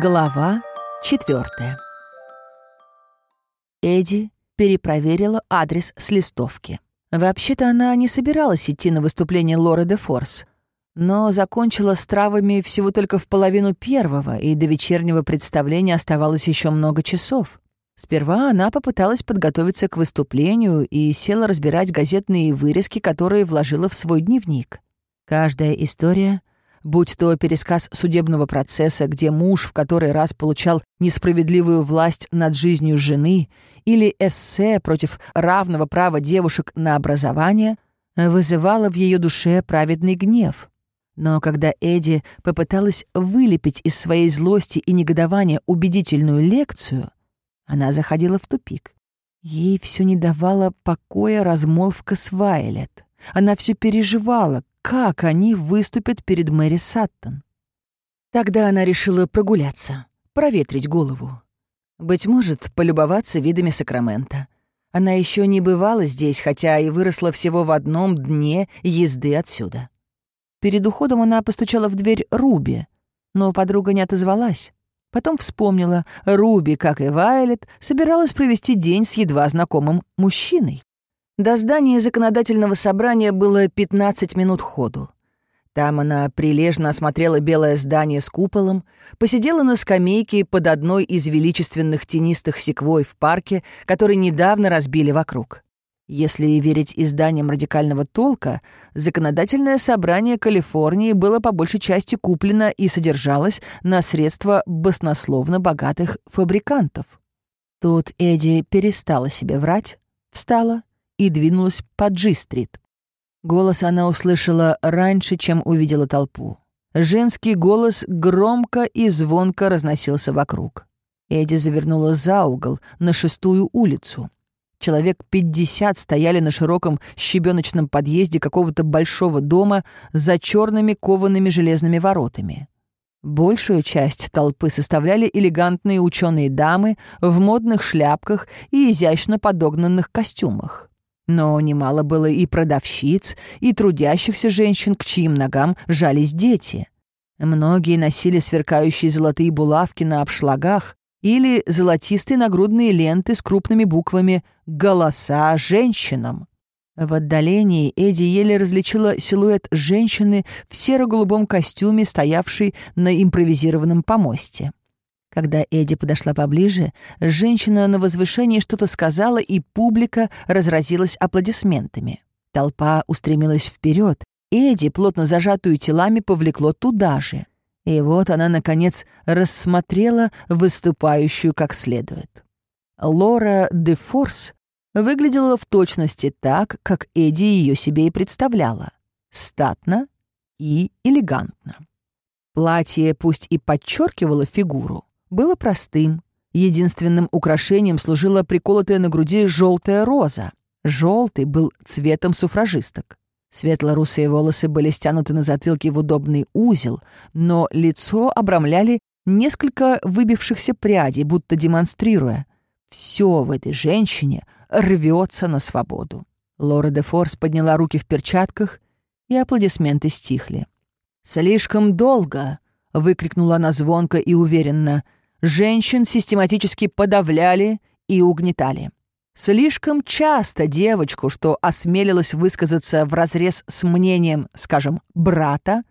Глава четвертая. Эдди перепроверила адрес с листовки. Вообще-то она не собиралась идти на выступление Лоры де Форс, но закончила с травами всего только в половину первого, и до вечернего представления оставалось еще много часов. Сперва она попыталась подготовиться к выступлению и села разбирать газетные вырезки, которые вложила в свой дневник. Каждая история будь то пересказ судебного процесса, где муж в который раз получал несправедливую власть над жизнью жены, или эссе против равного права девушек на образование, вызывало в ее душе праведный гнев. Но когда Эдди попыталась вылепить из своей злости и негодования убедительную лекцию, она заходила в тупик. Ей все не давала покоя размолвка с Вайлет. Она все переживала, как они выступят перед Мэри Саттон. Тогда она решила прогуляться, проветрить голову. Быть может, полюбоваться видами Сакрамента. Она еще не бывала здесь, хотя и выросла всего в одном дне езды отсюда. Перед уходом она постучала в дверь Руби, но подруга не отозвалась. Потом вспомнила, Руби, как и Вайлет, собиралась провести день с едва знакомым мужчиной. До здания законодательного собрания было 15 минут ходу. Там она прилежно осмотрела белое здание с куполом, посидела на скамейке под одной из величественных тенистых секвой в парке, который недавно разбили вокруг. Если верить изданиям радикального толка, законодательное собрание Калифорнии было по большей части куплено и содержалось на средства баснословно богатых фабрикантов. Тут Эдди перестала себе врать, встала и двинулась по Джи-стрит. Голос она услышала раньше, чем увидела толпу. Женский голос громко и звонко разносился вокруг. Эдди завернула за угол, на шестую улицу. Человек пятьдесят стояли на широком щебеночном подъезде какого-то большого дома за черными коваными железными воротами. Большую часть толпы составляли элегантные ученые дамы в модных шляпках и изящно подогнанных костюмах. Но немало было и продавщиц, и трудящихся женщин, к чьим ногам жались дети. Многие носили сверкающие золотые булавки на обшлагах или золотистые нагрудные ленты с крупными буквами «Голоса женщинам». В отдалении Эдди еле различила силуэт женщины в серо-голубом костюме, стоявшей на импровизированном помосте. Когда Эдди подошла поближе, женщина на возвышении что-то сказала, и публика разразилась аплодисментами. Толпа устремилась вперед. Эдди, плотно зажатую телами, повлекло туда же. И вот она, наконец, рассмотрела выступающую как следует. Лора де Форс выглядела в точности так, как Эдди ее себе и представляла. Статно и элегантно. Платье пусть и подчеркивало фигуру, было простым. Единственным украшением служила приколотая на груди желтая роза. Желтый был цветом суфражисток. Светло-русые волосы были стянуты на затылке в удобный узел, но лицо обрамляли несколько выбившихся прядей, будто демонстрируя. Все в этой женщине рвется на свободу. Лора де Форс подняла руки в перчатках, и аплодисменты стихли. «Слишком долго!» — выкрикнула она звонко и уверенно — женщин систематически подавляли и угнетали. Слишком часто девочку, что осмелилась высказаться в разрез с мнением, скажем, брата,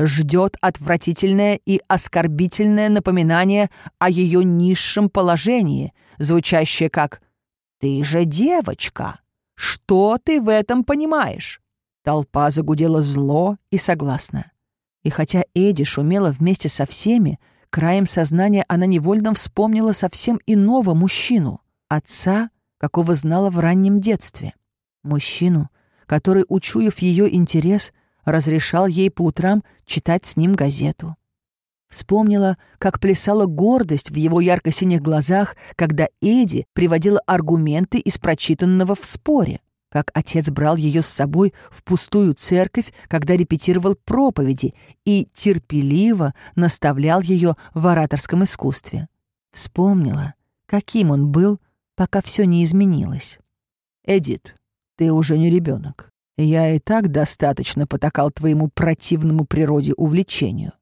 ждет отвратительное и оскорбительное напоминание о ее низшем положении, звучащее как «Ты же девочка! Что ты в этом понимаешь?» Толпа загудела зло и согласно. И хотя Эдди шумела вместе со всеми, Краем сознания она невольно вспомнила совсем иного мужчину, отца, какого знала в раннем детстве. Мужчину, который, учуяв ее интерес, разрешал ей по утрам читать с ним газету. Вспомнила, как плясала гордость в его ярко-синих глазах, когда Эди приводила аргументы из прочитанного в споре как отец брал ее с собой в пустую церковь, когда репетировал проповеди, и терпеливо наставлял ее в ораторском искусстве. Вспомнила, каким он был, пока все не изменилось. «Эдит, ты уже не ребенок. Я и так достаточно потакал твоему противному природе увлечению.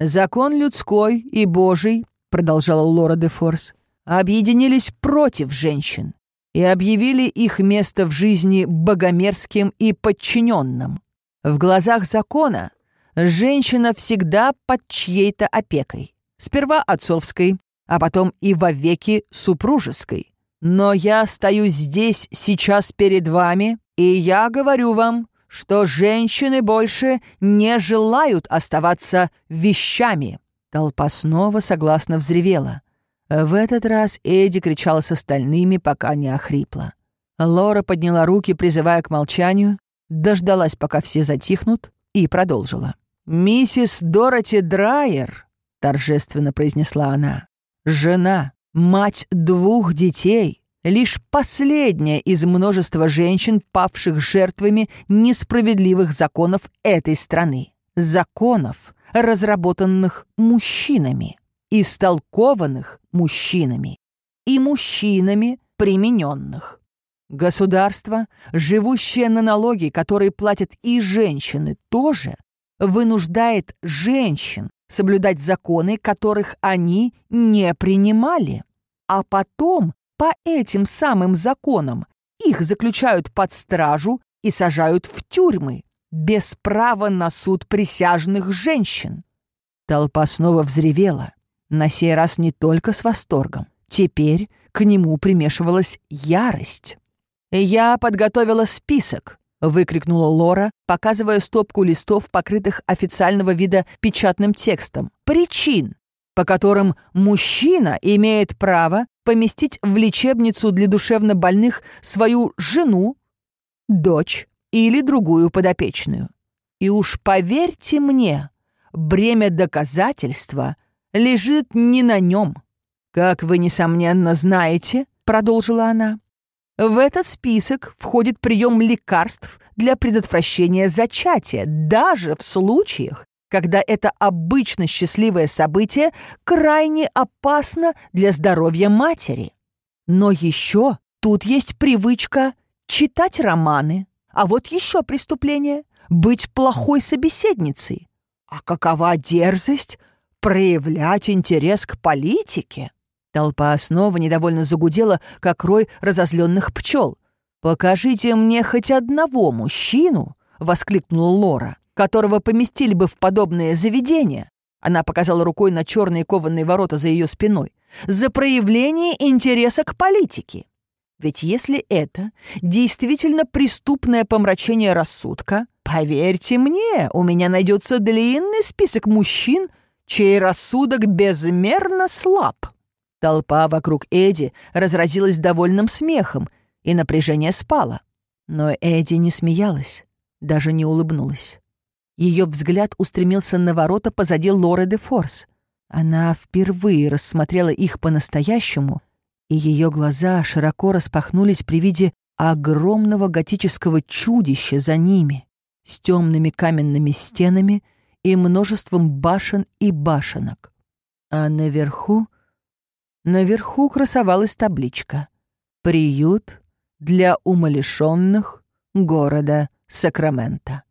Закон людской и божий продолжала Лора де Форс, объединились против женщин и объявили их место в жизни богомерзким и подчиненным. В глазах закона женщина всегда под чьей-то опекой. Сперва отцовской, а потом и вовеки супружеской. Но я стою здесь сейчас перед вами, и я говорю вам, что женщины больше не желают оставаться вещами». Толпа снова согласно взревела. В этот раз Эдди кричала с остальными, пока не охрипла. Лора подняла руки, призывая к молчанию, дождалась, пока все затихнут, и продолжила. «Миссис Дороти Драйер», — торжественно произнесла она, — «жена, мать двух детей, лишь последняя из множества женщин, павших жертвами несправедливых законов этой страны. Законов, разработанных мужчинами, истолкованных мужчинами и мужчинами примененных. Государство, живущее на налоги, которые платят и женщины тоже, вынуждает женщин соблюдать законы, которых они не принимали. А потом по этим самым законам их заключают под стражу и сажают в тюрьмы без права на суд присяжных женщин. Толпа снова взревела, на сей раз не только с восторгом. Теперь к нему примешивалась ярость. «Я подготовила список», — выкрикнула Лора, показывая стопку листов, покрытых официального вида печатным текстом. «Причин, по которым мужчина имеет право поместить в лечебницу для душевнобольных свою жену, дочь или другую подопечную. И уж поверьте мне, бремя доказательства лежит не на нем. Как вы, несомненно, знаете, продолжила она, в этот список входит прием лекарств для предотвращения зачатия, даже в случаях, когда это обычно счастливое событие крайне опасно для здоровья матери. Но еще тут есть привычка читать романы. А вот еще преступление — быть плохой собеседницей. А какова дерзость проявлять интерес к политике? Толпа снова недовольно загудела, как рой разозленных пчел. «Покажите мне хоть одного мужчину!» — воскликнула Лора, которого поместили бы в подобное заведение. Она показала рукой на черные кованые ворота за ее спиной. «За проявление интереса к политике!» Ведь если это действительно преступное помрачение рассудка, поверьте мне, у меня найдется длинный список мужчин, чей рассудок безмерно слаб. Толпа вокруг Эди разразилась довольным смехом, и напряжение спало. Но Эди не смеялась, даже не улыбнулась. Ее взгляд устремился на ворота позади Лоры де Форс. Она впервые рассмотрела их по-настоящему, и ее глаза широко распахнулись при виде огромного готического чудища за ними, с темными каменными стенами и множеством башен и башенок. А наверху Наверху красовалась табличка «Приют для умалишенных города Сакрамента».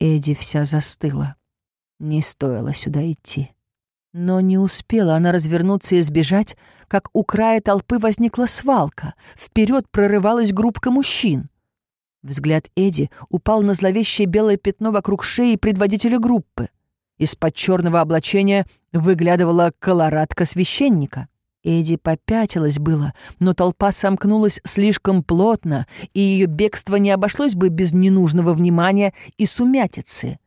Эдди вся застыла. Не стоило сюда идти. Но не успела она развернуться и сбежать, как у края толпы возникла свалка. Вперед прорывалась группка мужчин. Взгляд Эдди упал на зловещее белое пятно вокруг шеи предводителя группы. Из-под черного облачения выглядывала колорадка священника. Эдди попятилась было, но толпа сомкнулась слишком плотно, и ее бегство не обошлось бы без ненужного внимания и сумятицы.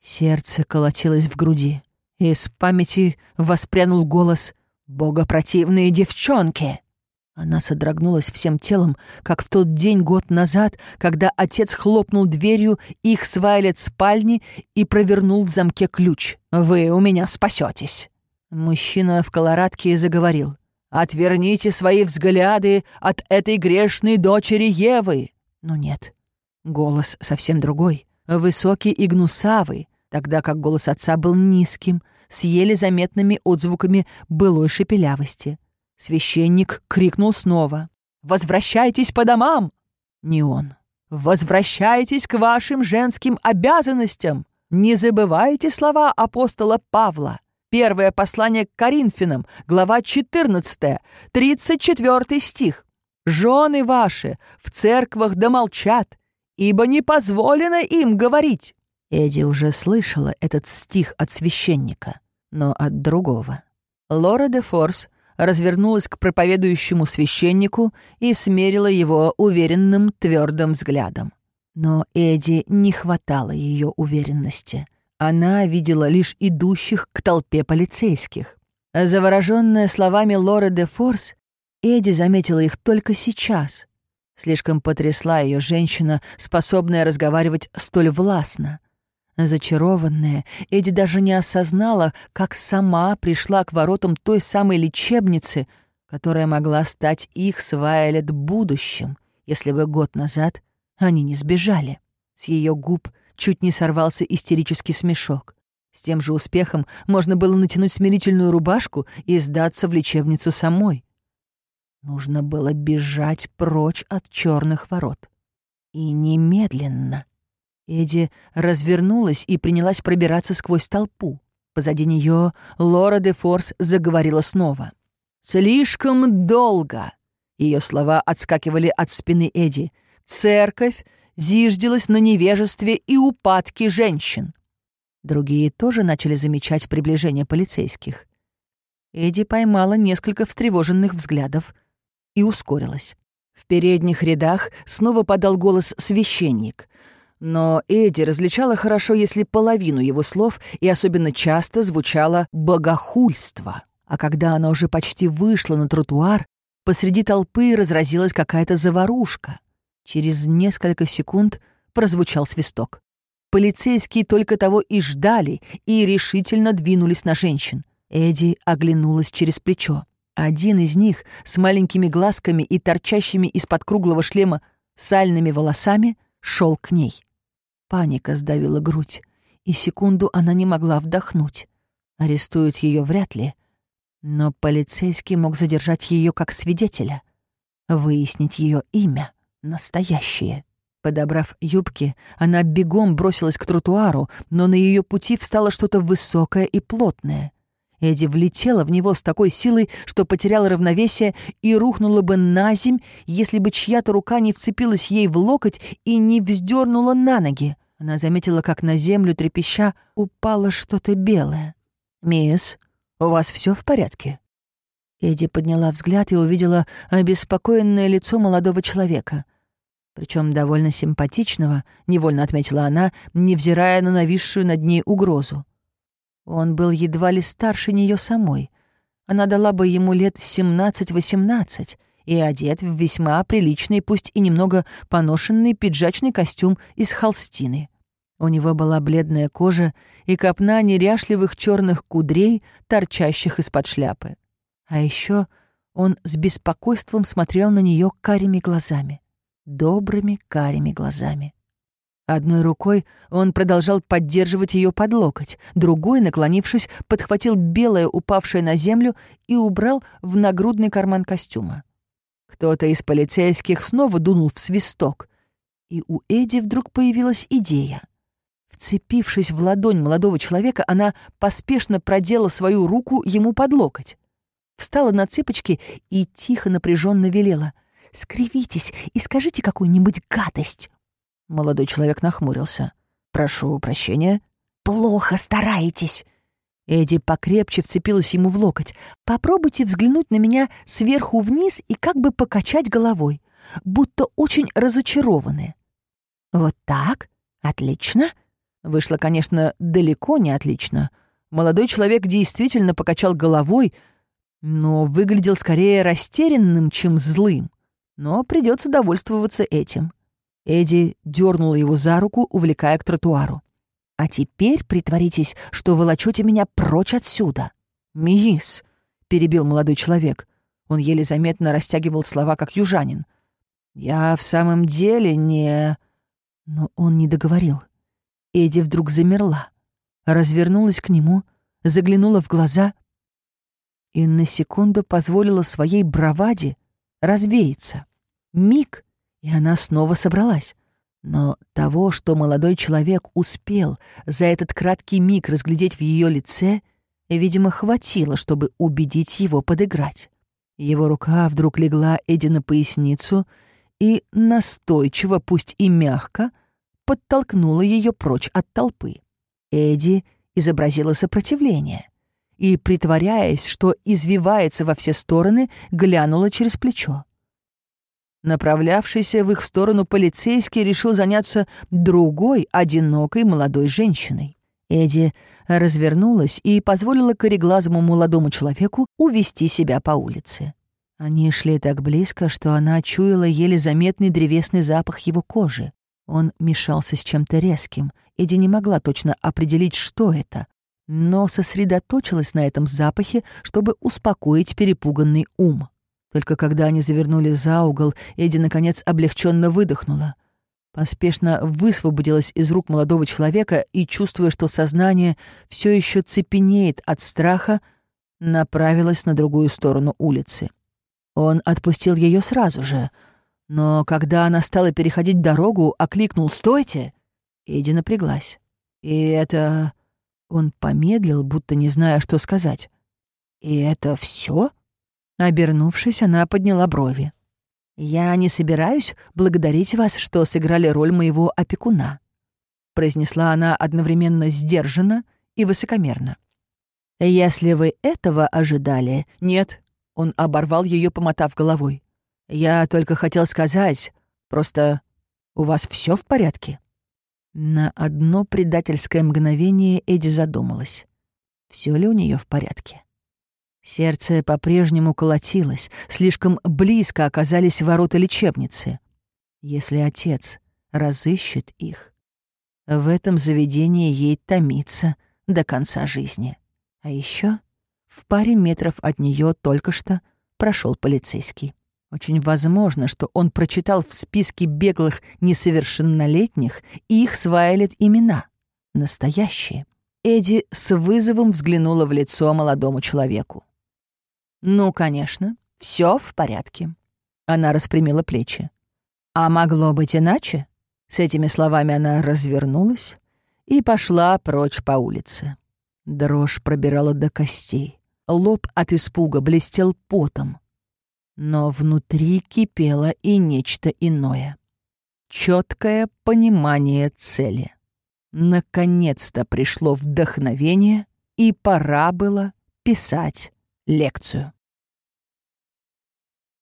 Сердце колотилось в груди. Из памяти воспрянул голос «Богопротивные девчонки!» Она содрогнулась всем телом, как в тот день год назад, когда отец хлопнул дверью их с Вайлет спальни и провернул в замке ключ. «Вы у меня спасетесь!» Мужчина в колорадке заговорил. Отверните свои взгляды от этой грешной дочери Евы. Но нет, голос совсем другой, высокий и гнусавый, тогда как голос отца был низким, с еле заметными отзвуками былой шепелявости. Священник крикнул снова. «Возвращайтесь по домам!» Не он. «Возвращайтесь к вашим женским обязанностям! Не забывайте слова апостола Павла. Первое послание к Коринфянам, глава 14, 34 стих. «Жены ваши в церквах да молчат, ибо не позволено им говорить». Эдди уже слышала этот стих от священника, но от другого. Лора де Форс развернулась к проповедующему священнику и смерила его уверенным твердым взглядом. Но Эдди не хватало ее уверенности. Она видела лишь идущих к толпе полицейских. Завороженная словами Лоры де Форс, Эдди заметила их только сейчас. Слишком потрясла ее женщина, способная разговаривать столь властно. Зачарованная, Эдди даже не осознала, как сама пришла к воротам той самой лечебницы, которая могла стать их с Вайолет будущим, если бы год назад они не сбежали. С ее губ чуть не сорвался истерический смешок. С тем же успехом можно было натянуть смирительную рубашку и сдаться в лечебницу самой. Нужно было бежать прочь от черных ворот. И немедленно. Эдди развернулась и принялась пробираться сквозь толпу. Позади нее Лора де Форс заговорила снова. «Слишком долго!» Ее слова отскакивали от спины Эдди. «Церковь зиждилась на невежестве и упадке женщин». Другие тоже начали замечать приближение полицейских. Эдди поймала несколько встревоженных взглядов и ускорилась. В передних рядах снова подал голос священник — но Эдди различала хорошо, если половину его слов, и особенно часто звучало «богохульство». А когда она уже почти вышла на тротуар, посреди толпы разразилась какая-то заварушка. Через несколько секунд прозвучал свисток. Полицейские только того и ждали, и решительно двинулись на женщин. Эдди оглянулась через плечо. Один из них с маленькими глазками и торчащими из-под круглого шлема сальными волосами шел к ней. Паника сдавила грудь, и секунду она не могла вдохнуть. Арестуют ее вряд ли, но полицейский мог задержать ее как свидетеля, выяснить ее имя, настоящее. Подобрав юбки, она бегом бросилась к тротуару, но на ее пути встало что-то высокое и плотное. Эдди влетела в него с такой силой, что потеряла равновесие и рухнула бы на земь, если бы чья-то рука не вцепилась ей в локоть и не вздернула на ноги. Она заметила, как на землю трепеща упало что-то белое. «Мисс, у вас все в порядке?» Эдди подняла взгляд и увидела обеспокоенное лицо молодого человека. Причем довольно симпатичного, невольно отметила она, невзирая на нависшую над ней угрозу. Он был едва ли старше нее самой. Она дала бы ему лет семнадцать-восемнадцать и одет в весьма приличный, пусть и немного поношенный пиджачный костюм из холстины. У него была бледная кожа и копна неряшливых черных кудрей, торчащих из-под шляпы. А еще он с беспокойством смотрел на нее карими глазами, добрыми карими глазами. Одной рукой он продолжал поддерживать ее под локоть, другой, наклонившись, подхватил белое, упавшее на землю, и убрал в нагрудный карман костюма. Кто-то из полицейских снова дунул в свисток, и у Эди вдруг появилась идея. Вцепившись в ладонь молодого человека, она поспешно продела свою руку ему под локоть. Встала на цыпочки и тихо напряженно велела. «Скривитесь и скажите какую-нибудь гадость!» Молодой человек нахмурился. «Прошу прощения». «Плохо стараетесь». Эдди покрепче вцепилась ему в локоть. «Попробуйте взглянуть на меня сверху вниз и как бы покачать головой, будто очень разочарованы». «Вот так? Отлично». Вышло, конечно, далеко не отлично. Молодой человек действительно покачал головой, но выглядел скорее растерянным, чем злым. Но придется довольствоваться этим. Эдди дернула его за руку, увлекая к тротуару. «А теперь притворитесь, что волочете меня прочь отсюда». «Мисс», — перебил молодой человек. Он еле заметно растягивал слова, как южанин. «Я в самом деле не...» Но он не договорил. Эдди вдруг замерла, развернулась к нему, заглянула в глаза и на секунду позволила своей браваде развеяться. Миг, и она снова собралась. Но того, что молодой человек успел за этот краткий миг разглядеть в ее лице, видимо, хватило, чтобы убедить его подыграть. Его рука вдруг легла Эдди на поясницу и настойчиво, пусть и мягко, подтолкнула ее прочь от толпы. Эдди изобразила сопротивление и, притворяясь, что извивается во все стороны, глянула через плечо. Направлявшийся в их сторону полицейский решил заняться другой, одинокой молодой женщиной. Эдди развернулась и позволила кореглазому молодому человеку увести себя по улице. Они шли так близко, что она чуяла еле заметный древесный запах его кожи. Он мешался с чем-то резким. Эдди не могла точно определить, что это, но сосредоточилась на этом запахе, чтобы успокоить перепуганный ум. Только когда они завернули за угол, Эдди, наконец, облегченно выдохнула — поспешно высвободилась из рук молодого человека и, чувствуя, что сознание все еще цепенеет от страха, направилась на другую сторону улицы. Он отпустил ее сразу же, но когда она стала переходить дорогу, окликнул «Стойте!» Эдди напряглась. «И это...» Он помедлил, будто не зная, что сказать. «И это все? Обернувшись, она подняла брови. «Я не собираюсь благодарить вас, что сыграли роль моего опекуна», произнесла она одновременно сдержанно и высокомерно. «Если вы этого ожидали...» «Нет», — он оборвал ее, помотав головой. «Я только хотел сказать, просто у вас все в порядке?» На одно предательское мгновение Эдди задумалась. Все ли у нее в порядке? Сердце по-прежнему колотилось, слишком близко оказались ворота лечебницы. Если отец разыщет их, в этом заведении ей томиться до конца жизни. А еще в паре метров от нее только что прошел полицейский. Очень возможно, что он прочитал в списке беглых несовершеннолетних их свайлет имена. Настоящие. Эдди с вызовом взглянула в лицо молодому человеку. «Ну, конечно, все в порядке». Она распрямила плечи. «А могло быть иначе?» С этими словами она развернулась и пошла прочь по улице. Дрожь пробирала до костей. Лоб от испуга блестел потом. Но внутри кипело и нечто иное. Четкое понимание цели. Наконец-то пришло вдохновение, и пора было писать лекцию.